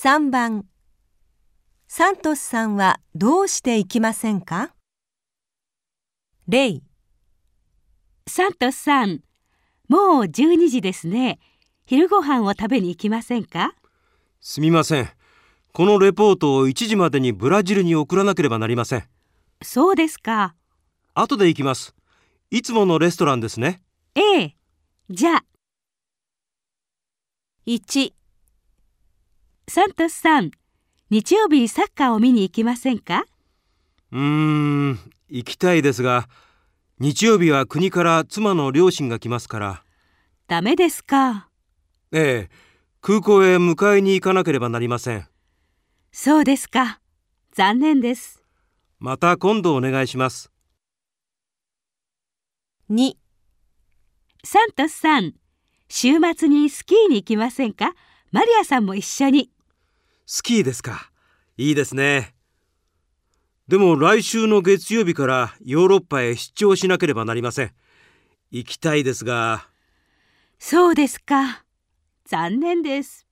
3番サントスさんはどうして行きませんか？例サントスさん、もう12時ですね。昼ご飯を食べに行きませんか？すみません。このレポートを1時までにブラジルに送らなければなりません。そうですか。後で行きます。いつものレストランですね。ええ。じゃあ。1サントスさん、日曜日サッカーを見に行きませんか？うーん、行きたいですが、日曜日は国から妻の両親が来ますから。ダメですか？ええ、空港へ迎えに行かなければなりません。そうですか。残念です。また今度お願いします。2サントスさん、週末にスキーに行きませんか？マリアさんも一緒に。スキーですか？いいですね。でも来週の月曜日からヨーロッパへ出張しなければなりません。行きたいですが。そうですか。残念です。